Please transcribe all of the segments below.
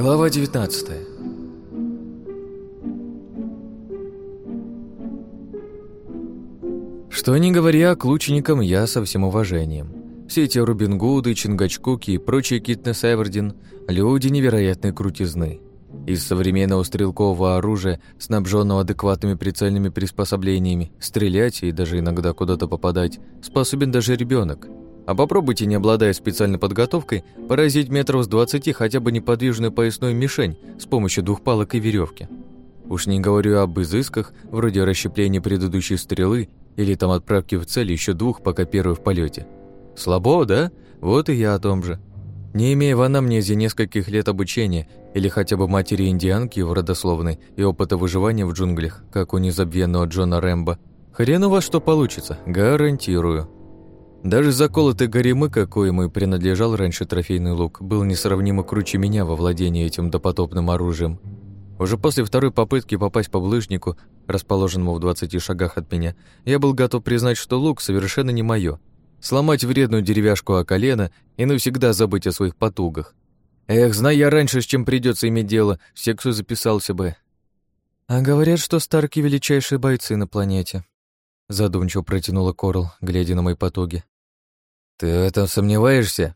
Глава 19 Что ни говоря, к лучникам я со всем уважением. Все эти Рубин Гуды, Чингачкуки и прочие Китнес Эвердин – люди невероятной крутизны. Из современного стрелкового оружия, снабженного адекватными прицельными приспособлениями, стрелять и даже иногда куда-то попадать способен даже ребенок. А попробуйте, не обладая специальной подготовкой, поразить метров с 20 хотя бы неподвижную поясную мишень с помощью двух палок и веревки. Уж не говорю об изысках, вроде расщепления предыдущей стрелы или там отправки в цель еще двух, пока первый в полете. Слабо, да? Вот и я о том же. Не имея в анамнезе нескольких лет обучения или хотя бы матери-индианки в родословной и опыта выживания в джунглях, как у незабвенного Джона Рэмбо, хрен у вас что получится, гарантирую. Даже заколотый горемыка, коему и принадлежал раньше трофейный лук, был несравнимо круче меня во владении этим допотопным оружием. Уже после второй попытки попасть по ближнику, расположенному в 20 шагах от меня, я был готов признать, что лук совершенно не мое. Сломать вредную деревяшку о колено и навсегда забыть о своих потугах. Эх, зная я раньше, с чем придется иметь дело, в секцию записался бы. А говорят, что Старки — величайшие бойцы на планете. Задумчиво протянула Корл, глядя на мои потуги. «Ты в этом сомневаешься?»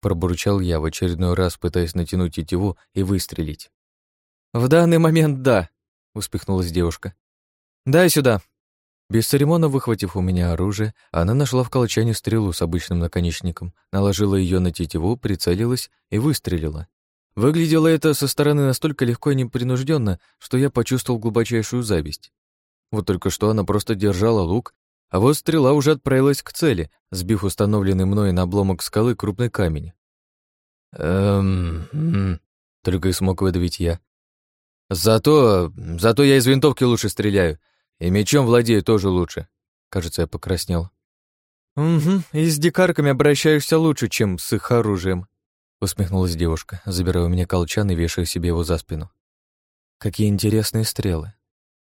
Пробурчал я в очередной раз, пытаясь натянуть тетиву и выстрелить. «В данный момент да», — успехнулась девушка. «Дай сюда». Без церемонно выхватив у меня оружие, она нашла в колчане стрелу с обычным наконечником, наложила ее на тетиву, прицелилась и выстрелила. Выглядело это со стороны настолько легко и непринужденно, что я почувствовал глубочайшую зависть. Вот только что она просто держала лук, а вот стрела уже отправилась к цели, сбив установленный мной на обломок скалы крупный камень. «Эм...» — только и смог выдавить я. «Зато... зато я из винтовки лучше стреляю, и мечом владею тоже лучше». Кажется, я покраснел. «Угу, и с дикарками обращаешься лучше, чем с их оружием», усмехнулась девушка, забирая у меня колчан и вешая себе его за спину. «Какие интересные стрелы.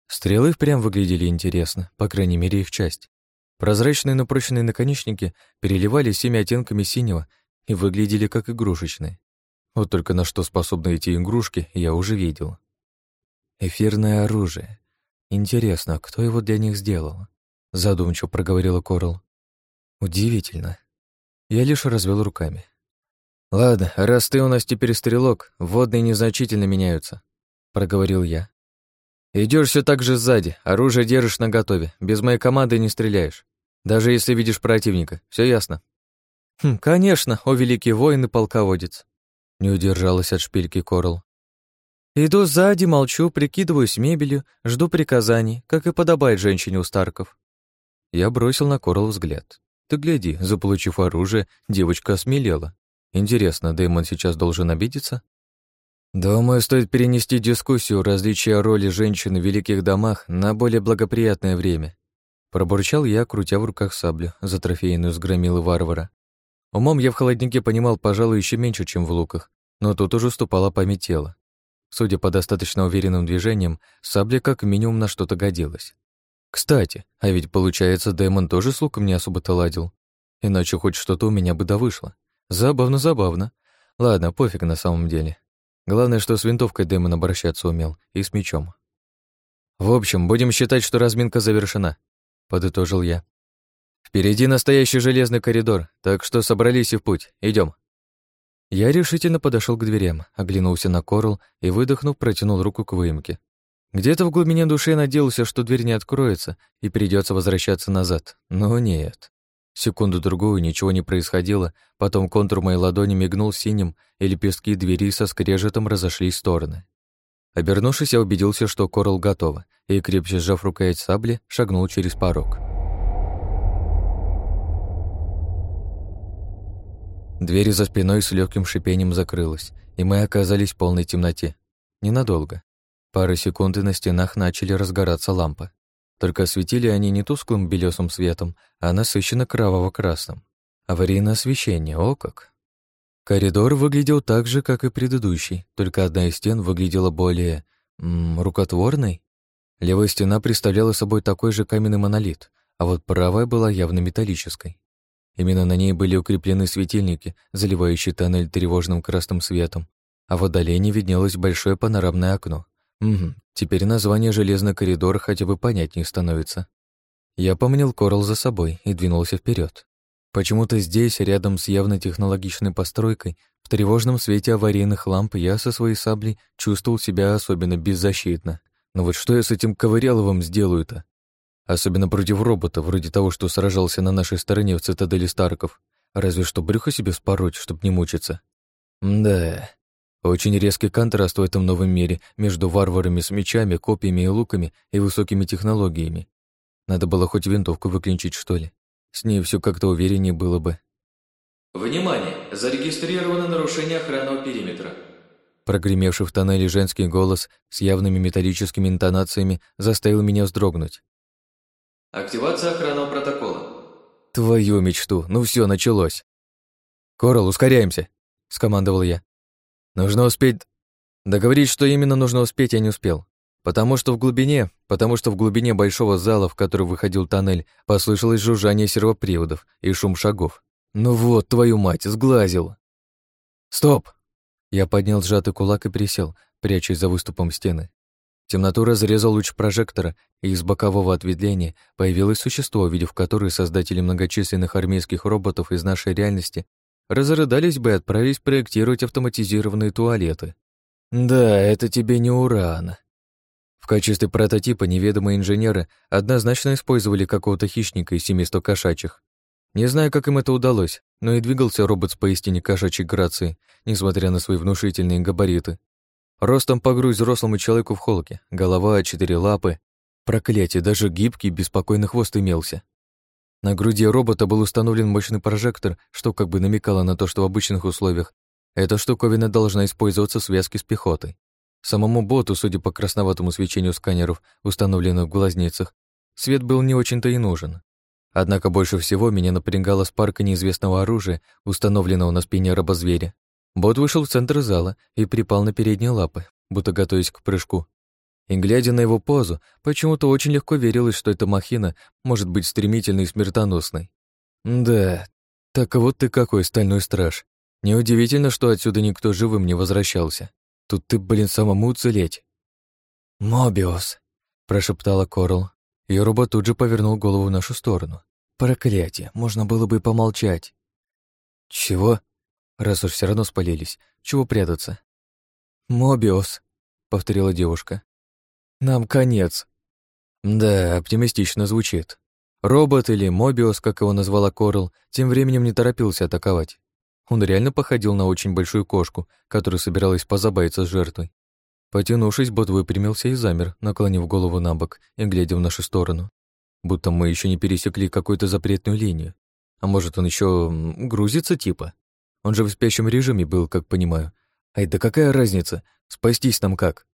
Стрелы впрямь выглядели интересно, по крайней мере, их часть. Прозрачные, но прочные наконечники переливались всеми оттенками синего и выглядели как игрушечные. Вот только на что способны эти игрушки, я уже видел. Эфирное оружие. Интересно, кто его для них сделал? Задумчиво проговорила Корл. Удивительно. Я лишь развел руками. Ладно, раз ты у нас теперь стрелок, водные незначительно меняются, проговорил я. Идешь все так же сзади, оружие держишь наготове, без моей команды не стреляешь. Даже если видишь противника, все ясно. Хм, конечно, о великий воин и полководец. Не удержалась от шпильки Корл. Иду сзади, молчу, прикидываюсь мебелью, жду приказаний, как и подобает женщине у Старков. Я бросил на Корл взгляд. Ты гляди, заполучив оружие, девочка осмелела. Интересно, Дэймон сейчас должен обидеться? Думаю, стоит перенести дискуссию различия роли женщины в великих домах на более благоприятное время. Пробурчал я, крутя в руках саблю, за трофейную с громилы варвара. Умом я в холоднике понимал, пожалуй, еще меньше, чем в луках, но тут уже ступала память тела. Судя по достаточно уверенным движениям, сабля как минимум на что-то годилась. Кстати, а ведь получается, Дэмон тоже с луком не особо-то ладил. Иначе хоть что-то у меня бы да вышло. Забавно-забавно. Ладно, пофиг на самом деле. Главное, что с винтовкой Дэмон обращаться умел, и с мечом. «В общем, будем считать, что разминка завершена», — подытожил я. «Впереди настоящий железный коридор, так что собрались и в путь. Идем. Я решительно подошел к дверям, оглянулся на Корл и, выдохнув, протянул руку к выемке. Где-то в глубине души надеялся, что дверь не откроется и придется возвращаться назад, но нет. Секунду-другую ничего не происходило, потом контур моей ладони мигнул синим, и лепестки двери со скрежетом разошлись в стороны. Обернувшись, я убедился, что Корал готова, и, крепче сжав рукоять сабли, шагнул через порог. Дверь за спиной с легким шипением закрылась, и мы оказались в полной темноте. Ненадолго. Пары секунд и на стенах начали разгораться лампы. Только осветили они не тусклым белесым светом, а насыщенно кроваво-красным. Аварийное освещение, о как! Коридор выглядел так же, как и предыдущий, только одна из стен выглядела более... М, рукотворной. Левая стена представляла собой такой же каменный монолит, а вот правая была явно металлической. Именно на ней были укреплены светильники, заливающие тоннель тревожным красным светом. а в отдалении виднелось большое панорамное окно. Угу, теперь название «Железный коридор» хотя бы понятнее становится. Я помнил Корал за собой и двинулся вперед. Почему-то здесь, рядом с явно технологичной постройкой, в тревожном свете аварийных ламп я со своей саблей чувствовал себя особенно беззащитно. Но вот что я с этим Ковыряловым сделаю-то? Особенно против робота, вроде того, что сражался на нашей стороне в цитадели Старков. Разве что брюхо себе спороть, чтоб не мучиться. Да, очень резкий контраст в этом новом мире между варварами с мечами, копьями и луками и высокими технологиями. Надо было хоть винтовку выключить, что ли. С ней все как-то увереннее было бы. «Внимание! Зарегистрировано нарушение охранного периметра». Прогремевший в тоннеле женский голос с явными металлическими интонациями заставил меня вздрогнуть. «Активация охранного протокола». «Твою мечту! Ну все, началось!» «Коралл, ускоряемся!» — скомандовал я. «Нужно успеть...» Договорить, что именно нужно успеть, я не успел. Потому что в глубине, потому что в глубине большого зала, в который выходил тоннель, послышалось жужжание сервоприводов и шум шагов. Ну вот, твою мать, сглазил. Стоп! Я поднял сжатый кулак и присел, прячась за выступом стены. Темноту разрезал луч прожектора, и из бокового ответвления появилось существо, увидев которое создатели многочисленных армейских роботов из нашей реальности разрыдались бы и отправились проектировать автоматизированные туалеты. Да, это тебе не уран. В качестве прототипа неведомые инженеры однозначно использовали какого-то хищника из семейства кошачьих. Не знаю, как им это удалось, но и двигался робот с поистине кошачьей грацией, несмотря на свои внушительные габариты. Ростом по грудь взрослому человеку в холке, голова, четыре лапы. Проклятие, даже гибкий, беспокойный хвост имелся. На груди робота был установлен мощный прожектор, что как бы намекало на то, что в обычных условиях эта штуковина должна использоваться в связке с пехотой. Самому боту, судя по красноватому свечению сканеров, установленных в глазницах, свет был не очень-то и нужен. Однако больше всего меня напрягала спарка неизвестного оружия, установленного на спине рабозверя. Бот вышел в центр зала и припал на передние лапы, будто готовясь к прыжку. И, глядя на его позу, почему-то очень легко верилось, что эта махина может быть стремительной и смертоносной. Да, так вот ты какой стальной страж. Неудивительно, что отсюда никто живым не возвращался. Тут ты, блин, самому уцелеть. «Мобиус», — прошептала Корл, и робот тут же повернул голову в нашу сторону. «Проклятие, можно было бы помолчать». «Чего?» Раз уж все равно спалились, чего прятаться? «Мобиус», — повторила девушка. «Нам конец». Да, оптимистично звучит. Робот или Мобиус, как его назвала Корл, тем временем не торопился атаковать. Он реально походил на очень большую кошку, которая собиралась позабавиться с жертвой. Потянувшись, бот выпрямился и замер, наклонив голову на бок и глядя в нашу сторону. Будто мы еще не пересекли какую-то запретную линию. А может, он еще грузится типа? Он же в спящем режиме был, как понимаю. Ай, да какая разница? Спастись там как?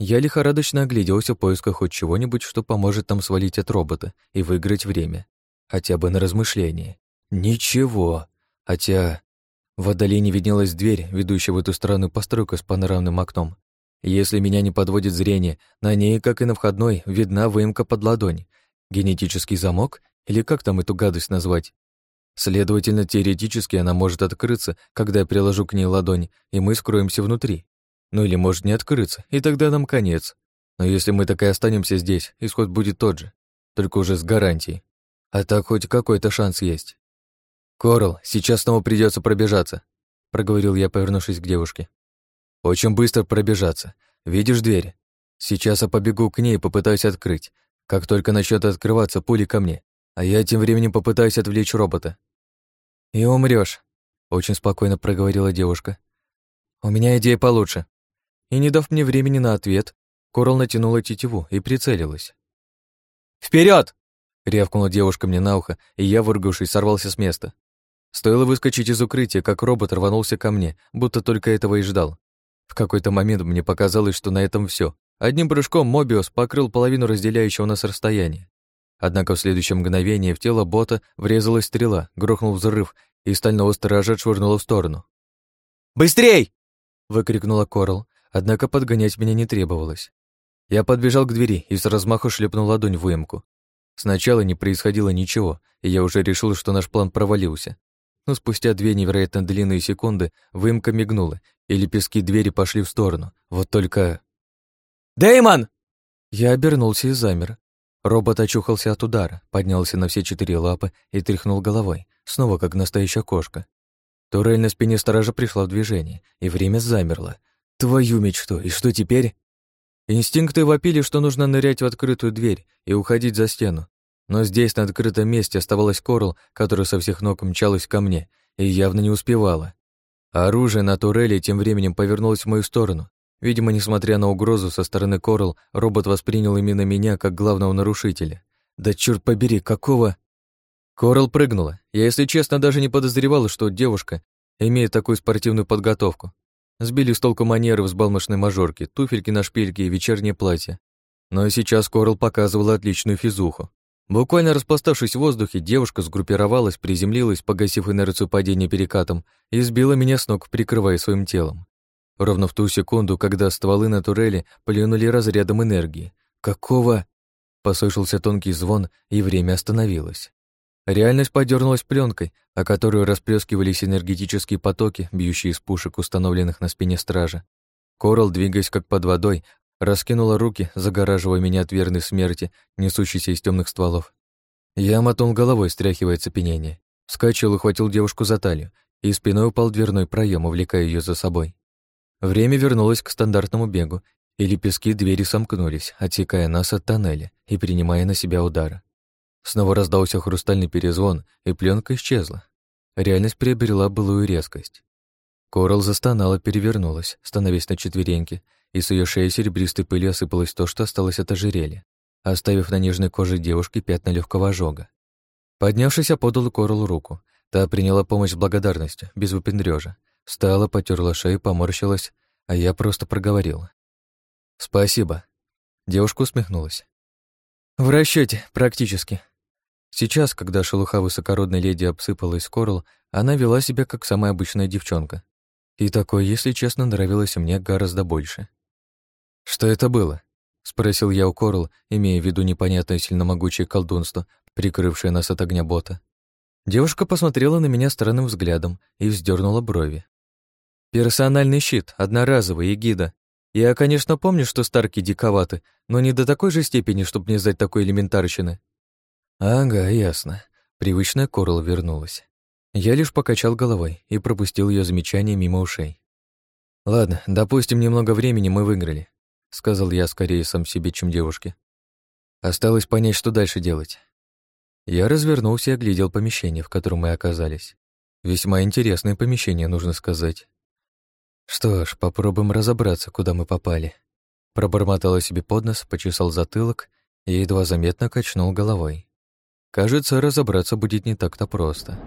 Я лихорадочно огляделся в поисках хоть чего-нибудь, что поможет нам свалить от робота и выиграть время. Хотя бы на размышление. Ничего. Хотя в отдалении виднелась дверь, ведущая в эту странную постройку с панорамным окном. Если меня не подводит зрение, на ней, как и на входной, видна выемка под ладонь. Генетический замок? Или как там эту гадость назвать? Следовательно, теоретически она может открыться, когда я приложу к ней ладонь, и мы скроемся внутри. Ну или может не открыться, и тогда нам конец. Но если мы так и останемся здесь, исход будет тот же, только уже с гарантией. А так хоть какой-то шанс есть. «Корл, сейчас снова придется пробежаться», — проговорил я, повернувшись к девушке. «Очень быстро пробежаться. Видишь дверь? Сейчас я побегу к ней и попытаюсь открыть. Как только начнет открываться, пули ко мне. А я тем временем попытаюсь отвлечь робота». «И умрёшь», — очень спокойно проговорила девушка. «У меня идея получше». И не дав мне времени на ответ, Корл натянула тетиву и прицелилась. «Вперёд!» — рявкнула девушка мне на ухо, и я, выругавшись, сорвался с места. Стоило выскочить из укрытия, как робот рванулся ко мне, будто только этого и ждал. В какой-то момент мне показалось, что на этом все. Одним прыжком Мобиус покрыл половину разделяющего нас расстояния. Однако в следующее мгновение в тело бота врезалась стрела, грохнул взрыв, и стального сторожа отшвырнула в сторону. «Быстрей!» — выкрикнула Корл, однако подгонять меня не требовалось. Я подбежал к двери и с размаху шлепнул ладонь в выемку. Сначала не происходило ничего, и я уже решил, что наш план провалился но спустя две невероятно длинные секунды выемка мигнула, и лепестки двери пошли в сторону. Вот только... Дэймон! Я обернулся и замер. Робот очухался от удара, поднялся на все четыре лапы и тряхнул головой, снова как настоящая кошка. Турель на спине сторожа пришла в движение, и время замерло. Твою мечту, и что теперь? Инстинкты вопили, что нужно нырять в открытую дверь и уходить за стену. Но здесь, на открытом месте, оставалась Корл, которая со всех ног мчалась ко мне и явно не успевала. Оружие на турели тем временем повернулось в мою сторону. Видимо, несмотря на угрозу со стороны Корл, робот воспринял именно меня как главного нарушителя. Да черт побери, какого... Корл прыгнула. Я, если честно, даже не подозревала, что девушка имеет такую спортивную подготовку. Сбили с толку манеры взбалмошной мажорки, туфельки на шпильке и вечернее платье. Но сейчас Корл показывала отличную физуху. Буквально распластавшись в воздухе, девушка сгруппировалась, приземлилась, погасив инерцию падения перекатом, и сбила меня с ног, прикрывая своим телом. Ровно в ту секунду, когда стволы на турели плюнули разрядом энергии. «Какого?» Послышался тонкий звон, и время остановилось. Реальность подернулась пленкой, о которую расплескивались энергетические потоки, бьющие из пушек, установленных на спине стража. Корал, двигаясь как под водой, раскинула руки, загораживая меня от верной смерти, несущейся из темных стволов. Я мотнул головой, стряхивая цепенение. Вскочил и хватил девушку за талию, и спиной упал дверной проем, увлекая ее за собой. Время вернулось к стандартному бегу, и лепестки двери сомкнулись, отсекая нас от тоннеля и принимая на себя удары. Снова раздался хрустальный перезвон, и пленка исчезла. Реальность приобрела былую резкость. Корал застонала, перевернулась, становясь на четвереньки, и с ее шеи серебристой пылью осыпалось то, что осталось от ожерелья, оставив на нежной коже девушки пятна легкого ожога. Поднявшись, подал Коралу руку. Та приняла помощь с благодарностью, без выпендрёжа. Встала, потерла шею, поморщилась, а я просто проговорил. «Спасибо». Девушка усмехнулась. «В расчете, практически». Сейчас, когда шелуха высокородной леди обсыпалась Корл, она вела себя как самая обычная девчонка. И такое, если честно, нравилось мне гораздо больше. «Что это было?» — спросил я у Корл, имея в виду непонятное сильномогучее колдунство, прикрывшее нас от огня бота. Девушка посмотрела на меня странным взглядом и вздернула брови. «Персональный щит, одноразовый, эгида. Я, конечно, помню, что старки диковаты, но не до такой же степени, чтобы не знать такой элементарщины». «Ага, ясно». Привычная Корл вернулась. Я лишь покачал головой и пропустил ее замечание мимо ушей. «Ладно, допустим, немного времени мы выиграли. — сказал я скорее сам себе, чем девушке. Осталось понять, что дальше делать. Я развернулся и оглядел помещение, в котором мы оказались. Весьма интересное помещение, нужно сказать. Что ж, попробуем разобраться, куда мы попали. Пробормотал себе под нос, почесал затылок и едва заметно качнул головой. Кажется, разобраться будет не так-то просто.